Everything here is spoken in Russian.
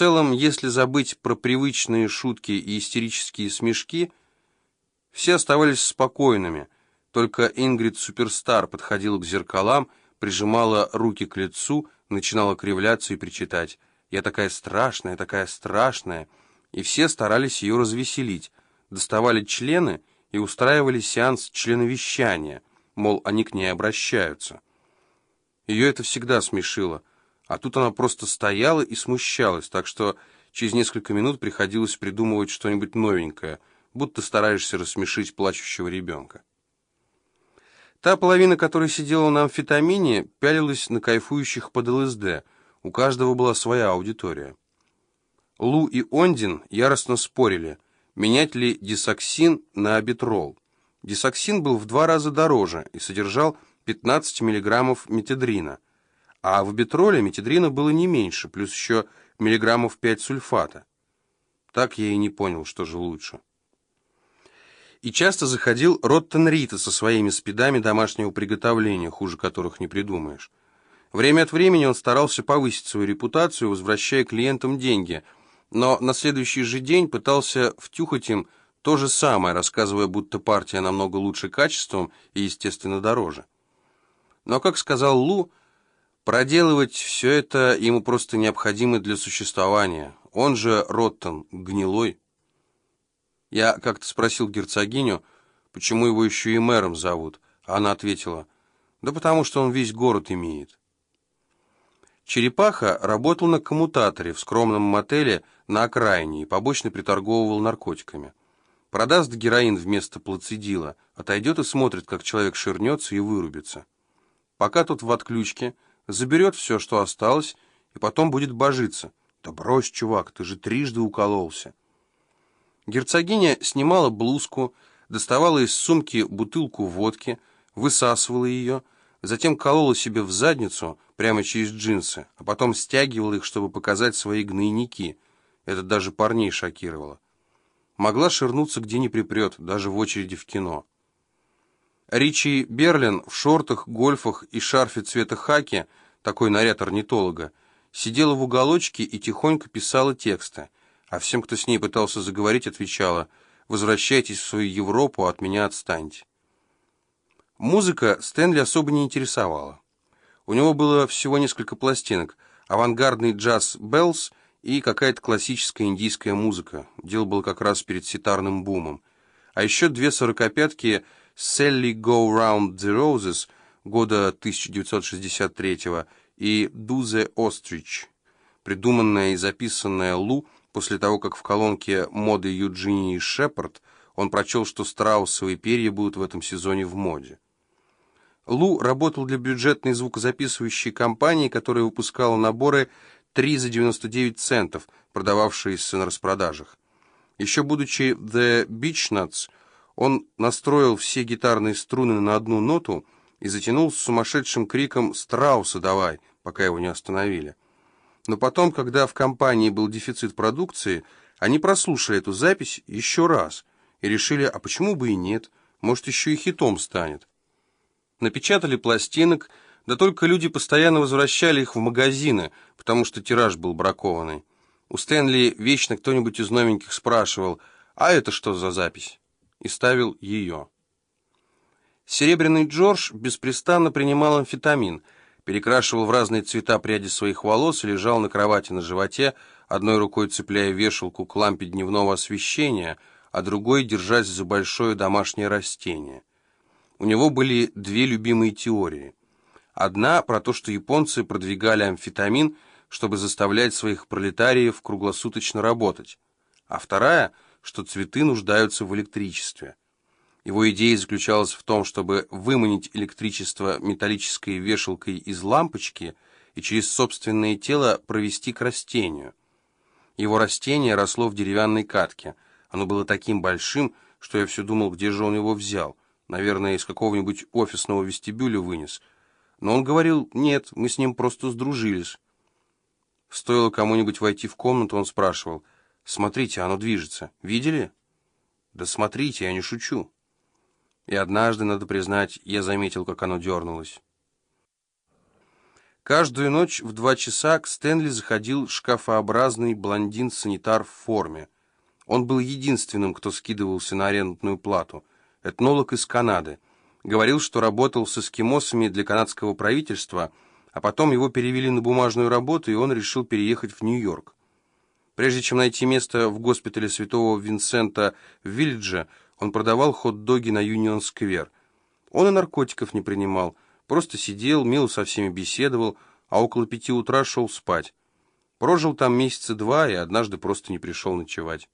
целом, если забыть про привычные шутки и истерические смешки, все оставались спокойными, только Ингрид Суперстар подходила к зеркалам, прижимала руки к лицу, начинала кривляться и причитать «Я такая страшная, такая страшная!» И все старались ее развеселить, доставали члены и устраивали сеанс членовещания, мол, они к ней обращаются. Ее это всегда смешило, а тут она просто стояла и смущалась, так что через несколько минут приходилось придумывать что-нибудь новенькое, будто стараешься рассмешить плачущего ребенка. Та половина, которая сидела на амфетамине, пялилась на кайфующих под ЛСД. У каждого была своя аудитория. Лу и Ондин яростно спорили, менять ли дисоксин на абитрол. Дисоксин был в два раза дороже и содержал 15 мг метедрина, а в абитроле метедрина было не меньше, плюс еще миллиграммов 5 сульфата. Так я и не понял, что же лучше и часто заходил Роттен Рита со своими спидами домашнего приготовления, хуже которых не придумаешь. Время от времени он старался повысить свою репутацию, возвращая клиентам деньги, но на следующий же день пытался втюхать им то же самое, рассказывая, будто партия намного лучше качеством и, естественно, дороже. Но, как сказал Лу, проделывать все это ему просто необходимо для существования. Он же, Роттон, гнилой. Я как-то спросил герцогиню, почему его еще и мэром зовут, она ответила, да потому что он весь город имеет. Черепаха работал на коммутаторе в скромном мотеле на окраине и побочно приторговывал наркотиками. Продаст героин вместо плацидила, отойдет и смотрит, как человек ширнется и вырубится. Пока тут в отключке, заберет все, что осталось, и потом будет божиться. Да брось, чувак, ты же трижды укололся. Герцогиня снимала блузку, доставала из сумки бутылку водки, высасывала ее, затем колола себе в задницу прямо через джинсы, а потом стягивала их, чтобы показать свои гнойники. Это даже парней шокировало. Могла ширнуться где не припрет, даже в очереди в кино. Ричи Берлин в шортах, гольфах и шарфе цвета хаки, такой наряд орнитолога, сидела в уголочке и тихонько писала тексты а всем, кто с ней пытался заговорить, отвечала «Возвращайтесь в свою Европу, от меня отстаньте». Музыка Стэнли особо не интересовала. У него было всего несколько пластинок, авангардный джаз «Bells» и какая-то классическая индийская музыка. Дело было как раз перед ситарным бумом. А еще две сорокопятки «Sally Go Round the Roses» года 1963 и «Do the Ostrich», придуманная и записанная Лу После того, как в колонке моды Юджинии Шепард он прочел, что страусовые перья будут в этом сезоне в моде. Лу работал для бюджетной звукозаписывающей компании, которая выпускала наборы 3 за 99 центов, продававшиеся на распродажах. Еще будучи The Beach Nuts, он настроил все гитарные струны на одну ноту и затянул с сумасшедшим криком «Страуса давай!», пока его не остановили. Но потом, когда в компании был дефицит продукции, они прослушали эту запись еще раз и решили, а почему бы и нет, может, еще и хитом станет. Напечатали пластинок, да только люди постоянно возвращали их в магазины, потому что тираж был бракованный. У Стэнли вечно кто-нибудь из новеньких спрашивал, а это что за запись? И ставил ее. Серебряный Джордж беспрестанно принимал амфетамин – перекрашивал в разные цвета пряди своих волос и лежал на кровати на животе, одной рукой цепляя вешалку к лампе дневного освещения, а другой держась за большое домашнее растение. У него были две любимые теории. Одна про то, что японцы продвигали амфетамин, чтобы заставлять своих пролетариев круглосуточно работать, а вторая, что цветы нуждаются в электричестве. Его идея заключалась в том, чтобы выманить электричество металлической вешалкой из лампочки и через собственное тело провести к растению. Его растение росло в деревянной катке. Оно было таким большим, что я все думал, где же он его взял. Наверное, из какого-нибудь офисного вестибюля вынес. Но он говорил, нет, мы с ним просто сдружились. Стоило кому-нибудь войти в комнату, он спрашивал, «Смотрите, оно движется. Видели?» «Да смотрите, я не шучу». И однажды, надо признать, я заметил, как оно дернулось. Каждую ночь в два часа к Стэнли заходил шкафообразный блондин-санитар в форме. Он был единственным, кто скидывался на арендную плату. Этнолог из Канады. Говорил, что работал с эскимосами для канадского правительства, а потом его перевели на бумажную работу, и он решил переехать в Нью-Йорк. Прежде чем найти место в госпитале святого Винсента в Виллидже, он продавал хот-доги на Юнион-сквер. Он и наркотиков не принимал, просто сидел, мило со всеми беседовал, а около пяти утра шел спать. Прожил там месяца два и однажды просто не пришел ночевать.